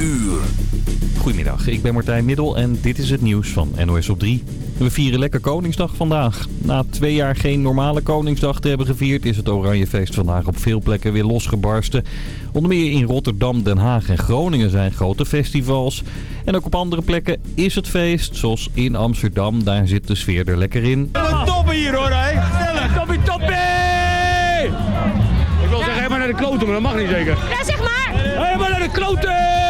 uur. Goedemiddag, ik ben Martijn Middel en dit is het nieuws van NOS op 3. We vieren lekker Koningsdag vandaag. Na twee jaar geen normale Koningsdag te hebben gevierd... is het Oranjefeest vandaag op veel plekken weer losgebarsten. Onder meer in Rotterdam, Den Haag en Groningen zijn grote festivals. En ook op andere plekken is het feest, zoals in Amsterdam. Daar zit de sfeer er lekker in. Wat toppen hier hoor, hè? Gezellig, toppie toppie! Ik wil zeggen, helemaal naar de kloten, maar dat mag niet zeker. Ja, zeg maar! Helemaal naar de kloten!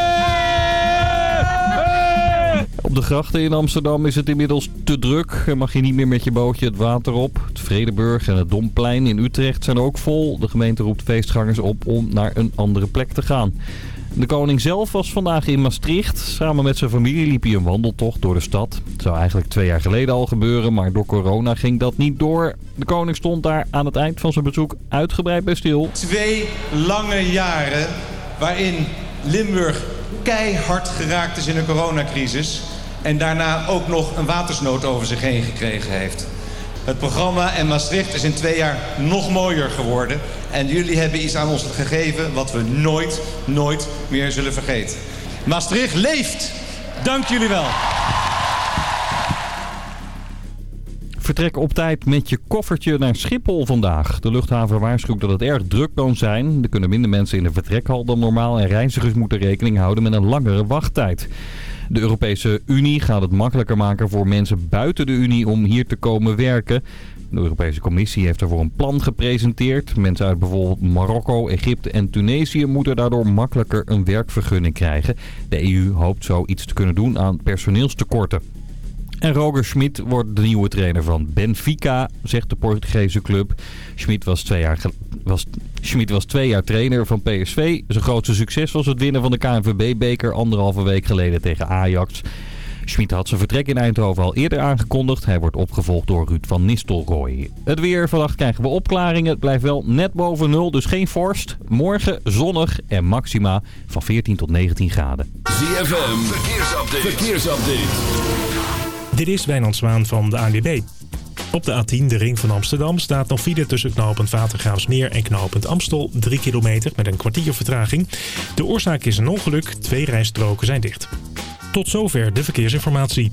Op de grachten in Amsterdam is het inmiddels te druk. Er mag je niet meer met je bootje het water op. Het Vredeburg en het Domplein in Utrecht zijn ook vol. De gemeente roept feestgangers op om naar een andere plek te gaan. De koning zelf was vandaag in Maastricht. Samen met zijn familie liep hij een wandeltocht door de stad. Het zou eigenlijk twee jaar geleden al gebeuren, maar door corona ging dat niet door. De koning stond daar aan het eind van zijn bezoek uitgebreid bij stil. Twee lange jaren waarin Limburg keihard geraakt is in een coronacrisis... en daarna ook nog een watersnood over zich heen gekregen heeft. Het programma en Maastricht is in twee jaar nog mooier geworden. En jullie hebben iets aan ons gegeven wat we nooit, nooit meer zullen vergeten. Maastricht leeft! Dank jullie wel. Vertrek op tijd met je koffertje naar Schiphol vandaag. De luchthaven waarschuwt dat het erg druk kan zijn. Er kunnen minder mensen in de vertrekhal dan normaal... en reizigers moeten rekening houden met een langere wachttijd. De Europese Unie gaat het makkelijker maken voor mensen buiten de Unie om hier te komen werken. De Europese Commissie heeft daarvoor een plan gepresenteerd. Mensen uit bijvoorbeeld Marokko, Egypte en Tunesië moeten daardoor makkelijker een werkvergunning krijgen. De EU hoopt zo iets te kunnen doen aan personeelstekorten. En Roger Schmid wordt de nieuwe trainer van Benfica, zegt de Portugese club. Schmid was twee jaar, was, was jaar trainer van PSV. Zijn grootste succes was het winnen van de KNVB-beker anderhalve week geleden tegen Ajax. Schmid had zijn vertrek in Eindhoven al eerder aangekondigd. Hij wordt opgevolgd door Ruud van Nistelrooy. Het weer. Vannacht krijgen we opklaringen. Het blijft wel net boven nul, dus geen vorst. Morgen zonnig en maxima van 14 tot 19 graden. ZFM, verkeersupdate. verkeersupdate. Dit is Wijnand Zwaan van de ANWB. Op de A10, de ring van Amsterdam, staat nog file tussen knooppunt Watergraafsmeer en knooppunt Amstel. 3 kilometer met een kwartier vertraging. De oorzaak is een ongeluk. Twee rijstroken zijn dicht. Tot zover de verkeersinformatie.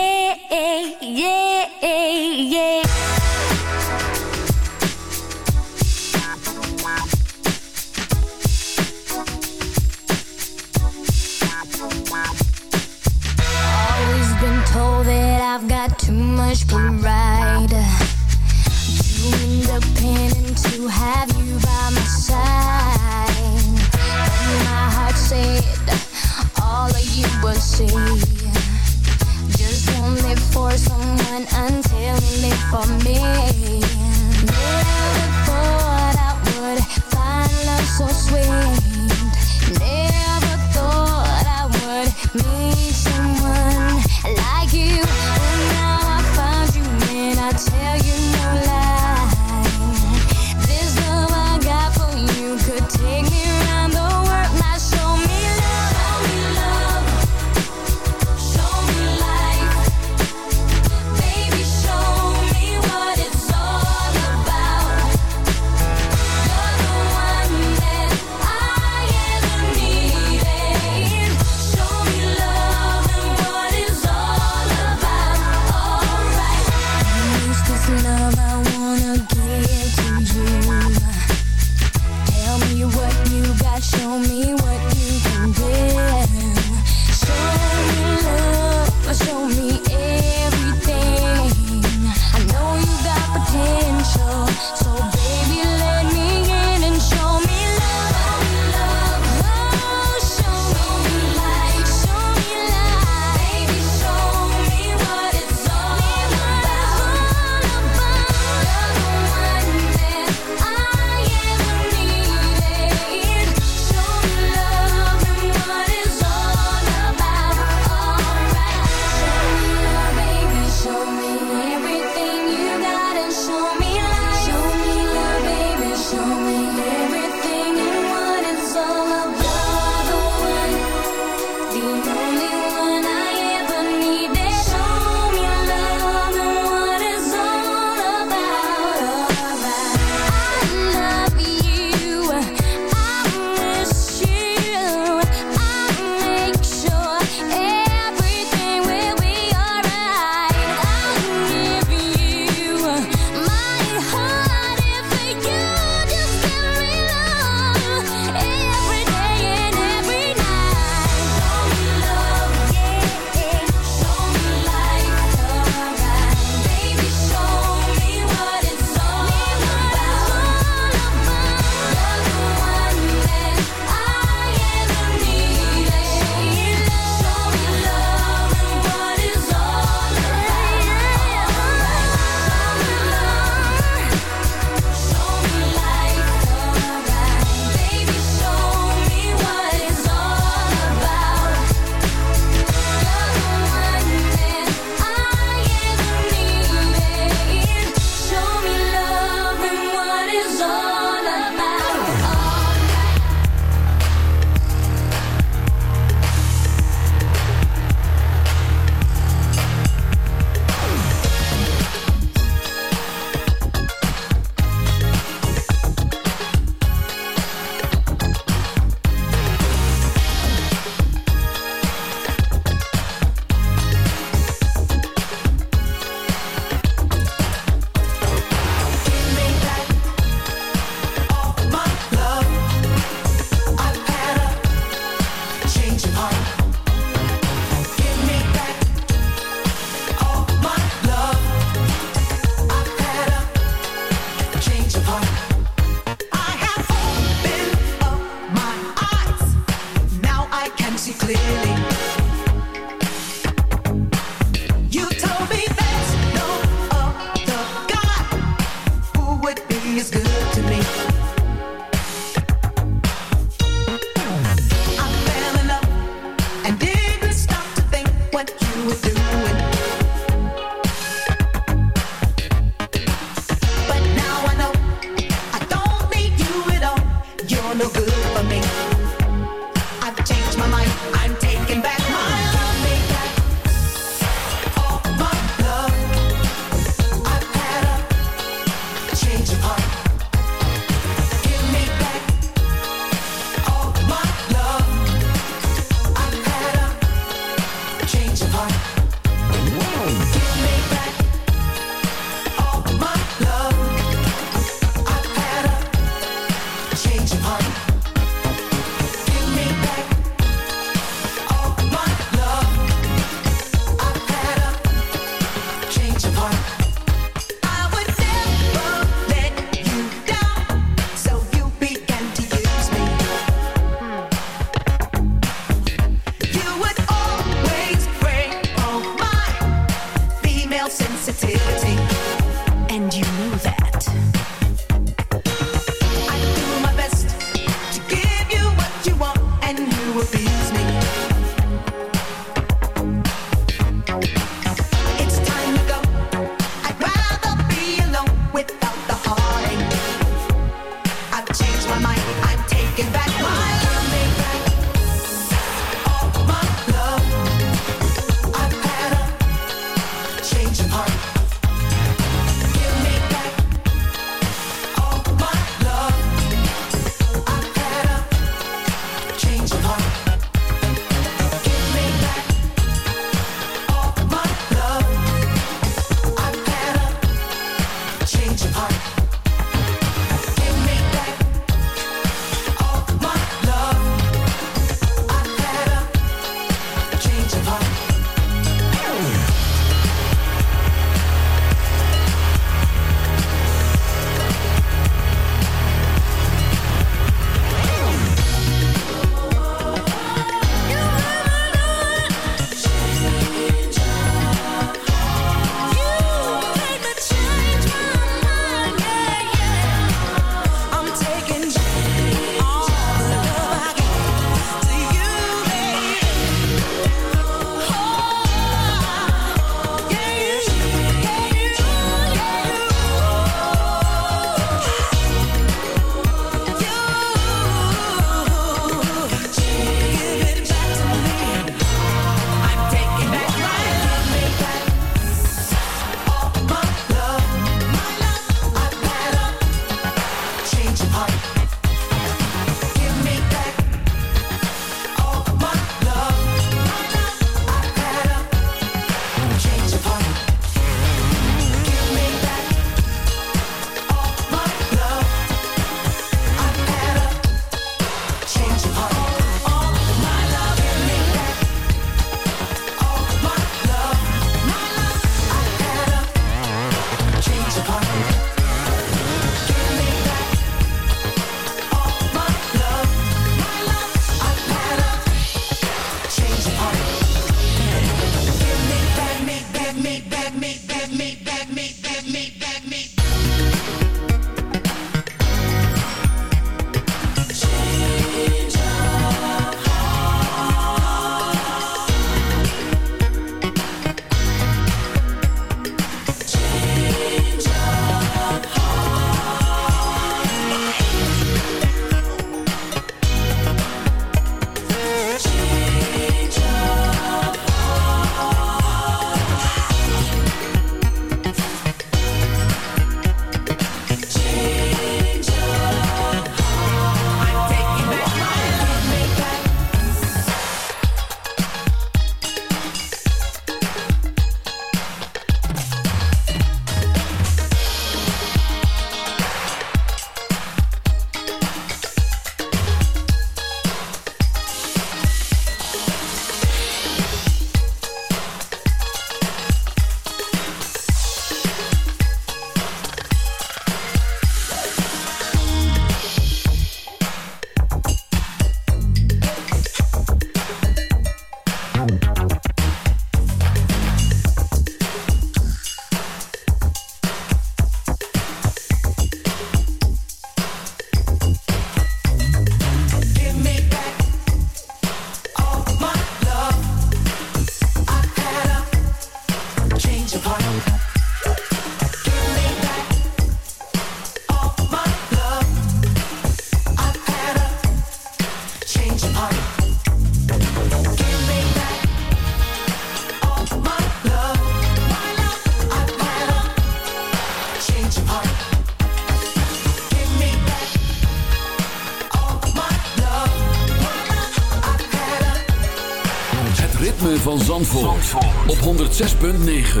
van Zandvoort, op 106.9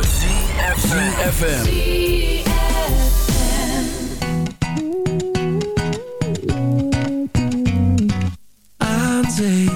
ZFM. Aan zee,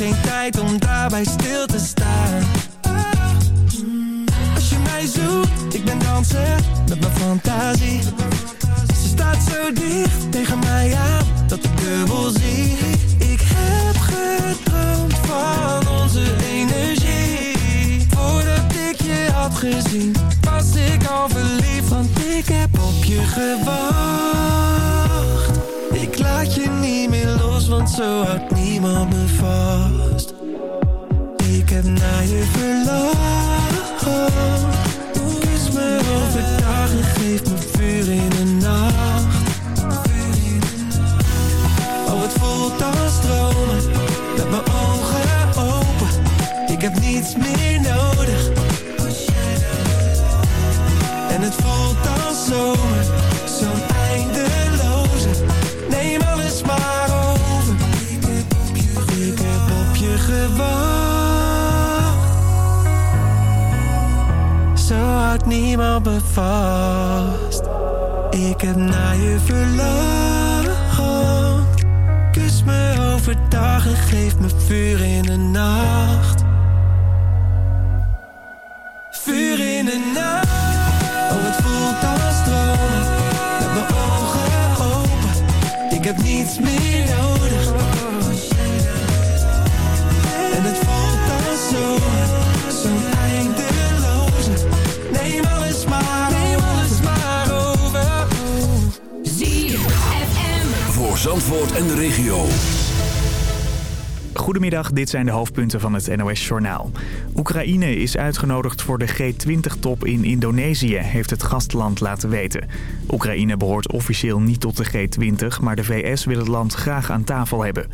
geen tijd om daarbij stil te staan. Als je mij zoekt, ik ben dansen met mijn fantasie. Ze staat zo dicht tegen mij aan Dat ik dubbel zie. Ik heb gedroomd van onze energie. Voordat ik je had gezien Was ik al verliefd Want ik heb op je gewacht Want zo houdt niemand me vast Ik heb naar je verlangd Kus me overdag en geef me vuur in de nacht. Vuur in de nacht. Oh, het voelt als stromen Met mijn ogen open. Ik heb niets meer nodig Zandvoort en de regio. Goedemiddag, dit zijn de hoofdpunten van het NOS-journaal. Oekraïne is uitgenodigd voor de G20-top in Indonesië, heeft het gastland laten weten. Oekraïne behoort officieel niet tot de G20, maar de VS wil het land graag aan tafel hebben.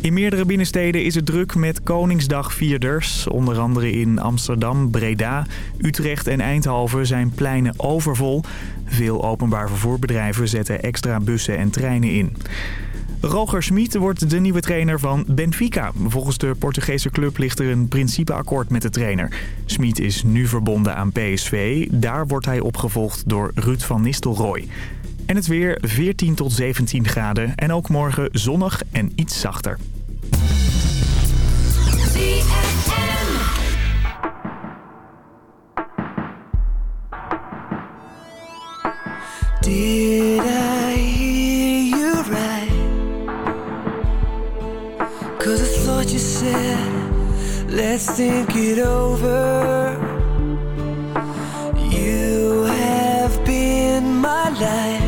In meerdere binnensteden is het druk met Koningsdagvierders. Onder andere in Amsterdam, Breda, Utrecht en Eindhoven zijn pleinen overvol. Veel openbaar vervoerbedrijven zetten extra bussen en treinen in. Roger Smit wordt de nieuwe trainer van Benfica. Volgens de Portugese club ligt er een principeakkoord met de trainer. Smit is nu verbonden aan PSV. Daar wordt hij opgevolgd door Ruud van Nistelrooy. En het weer 14 tot 17 graden en ook morgen zonnig en iets zachter. Did I hear you right? Cause I thought you said, let's think it over. You have been my life,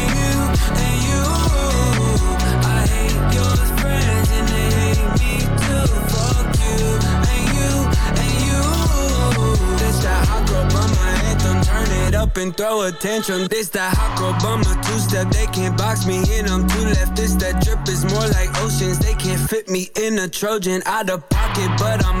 up and throw attention. This that hot bummer two step. They can't box me in. I'm two left. This that drip is more like oceans. They can't fit me in a Trojan. Out of pocket, but I'm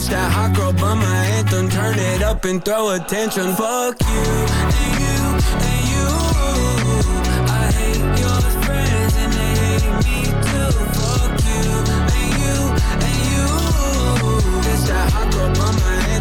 through. That hot girl bummer anthem. Turn it up and throw attention. Fuck you and you and you. I hate your friends and they hate me too. Fuck you and you and you. That hot girl bummer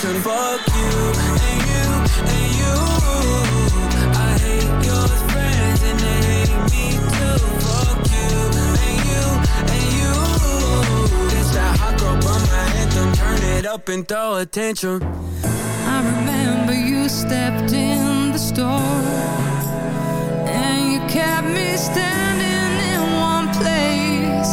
can fuck you and you and you. I hate your friends and they hate me too. Fuck you and you and you. It's that hot girl my anthem. Turn it up and throw attention. I remember you stepped in the store and you kept me standing in one place.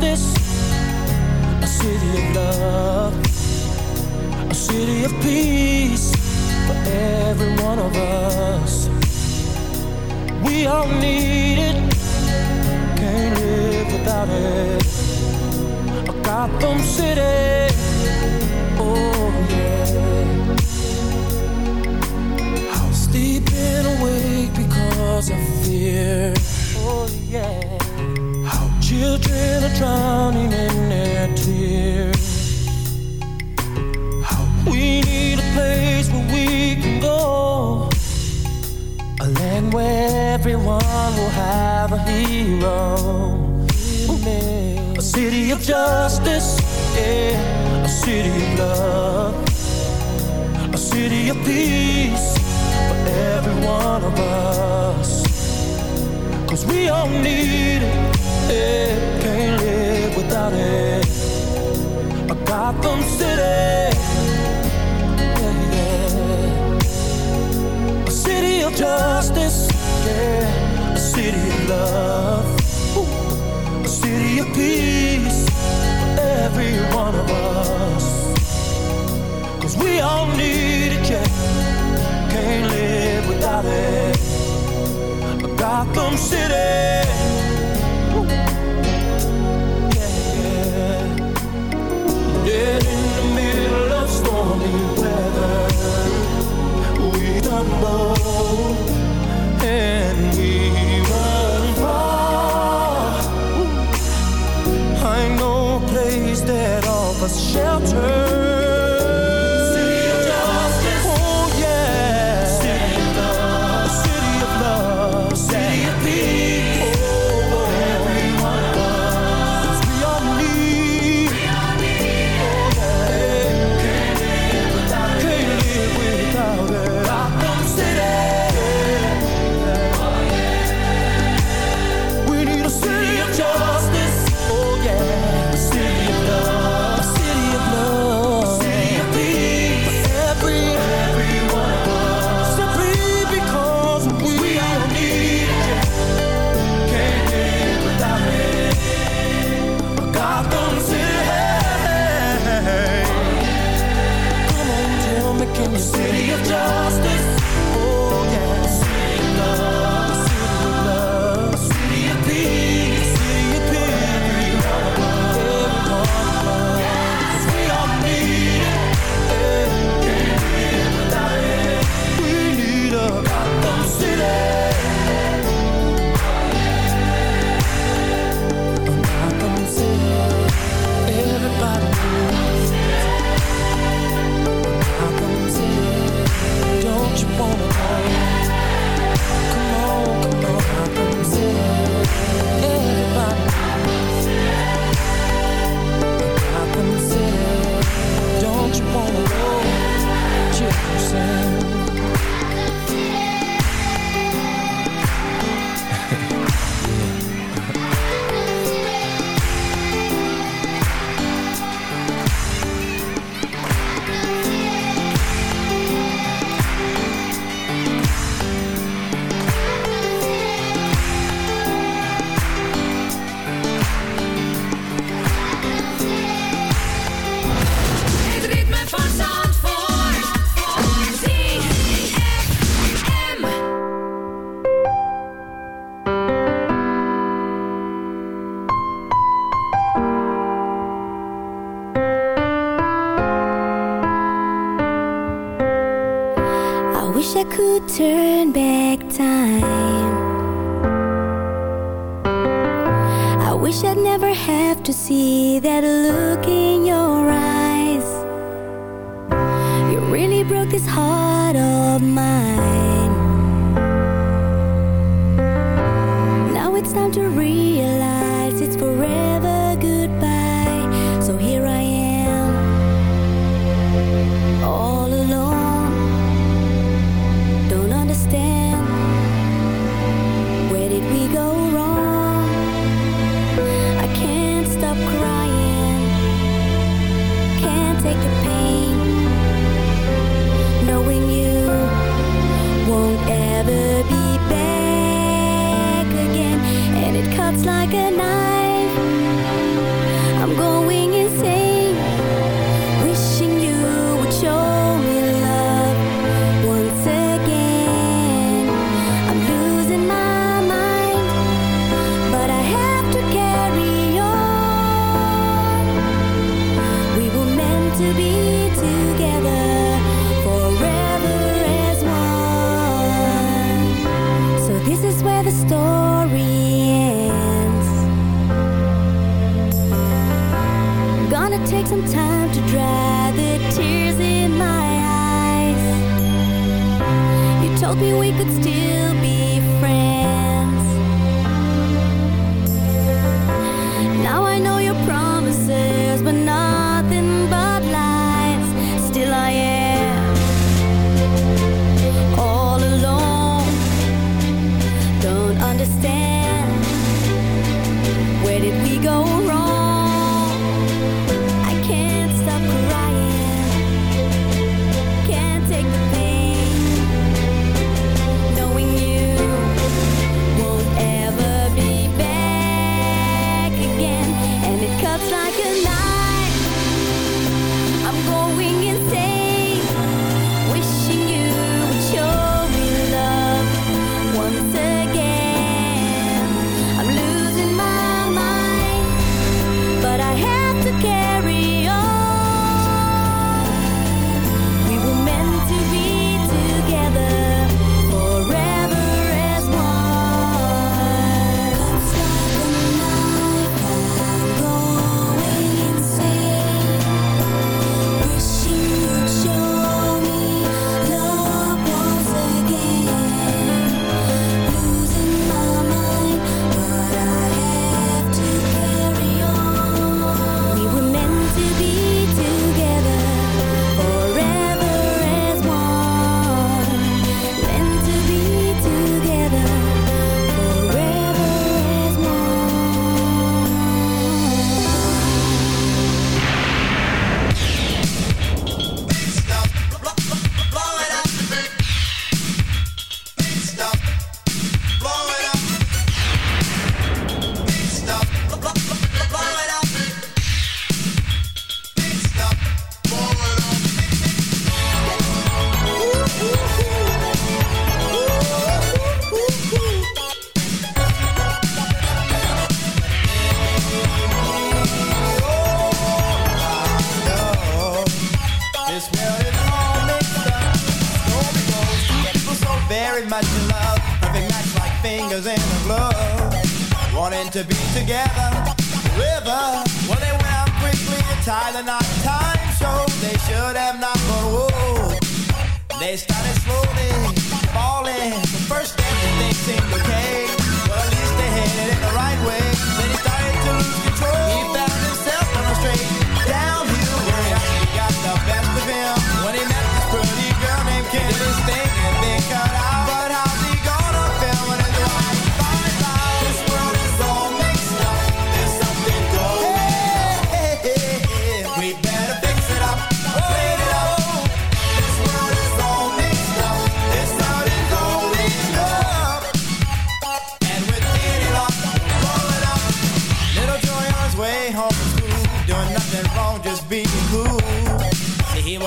this Cause we all need a change. Can't live without it. Gotham City.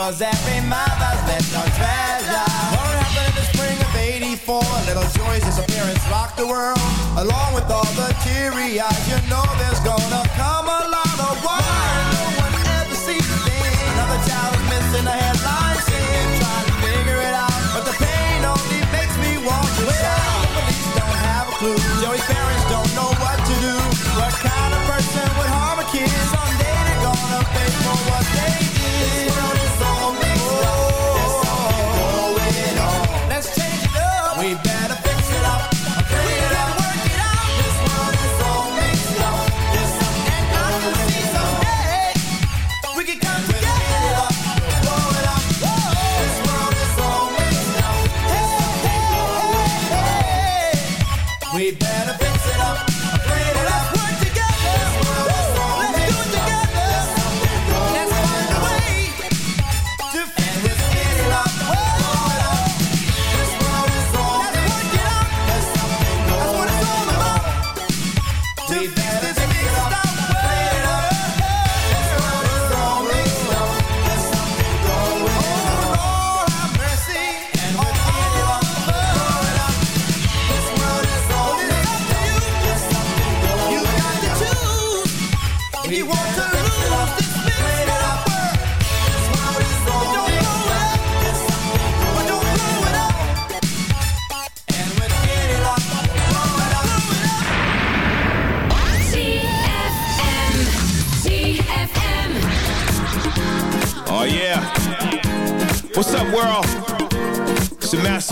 Was every mother's little treasure. What happened in the spring of '84? Little Joy's disappearance rocked the world. Along with all the teary eyes, you know there's gonna come a lot of why no one ever sees a thing. Another child is missing a headline scene, trying to figure it out, but the pain only makes me want to shout. Police don't have a clue. Joey's parents don't know what to do. What kind of person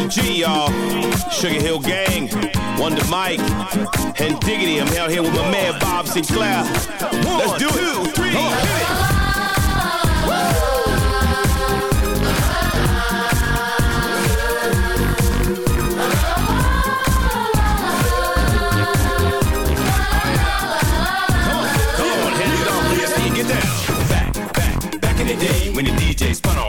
G, y'all. Sugar Hill Gang, Wonder Mike, and Diggity. I'm out here with my man Bob Sinclair. Let's do it. Two, three, hit it. when the DJ spun on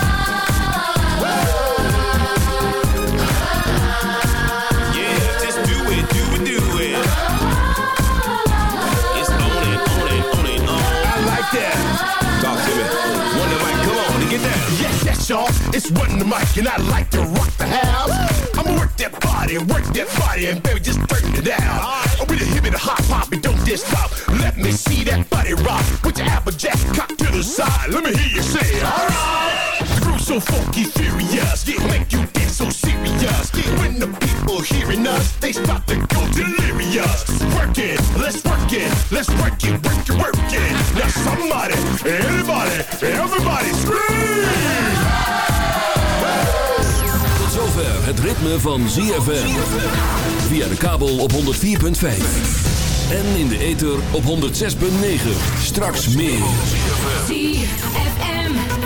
Yes, y'all. It's Wonder Mike, and I like to rock the house. I'ma work that body, work that body, and baby, just burn it down. Oh, I'm with a hip and a hot pop, and don't just stop. Let me see that body rock. Put your applejack cock to the side. Let me hear you say, alright. So funky, furious, yeah, make you dance so serious. When the people hearing us, they start to go delirious. Work it, let's work it, let's work it, work it, work it. Now somebody, anybody, everybody scream! Tot zover het ritme van ZFM. Via de kabel op 104.5. En in de ether op 106.9. Straks meer.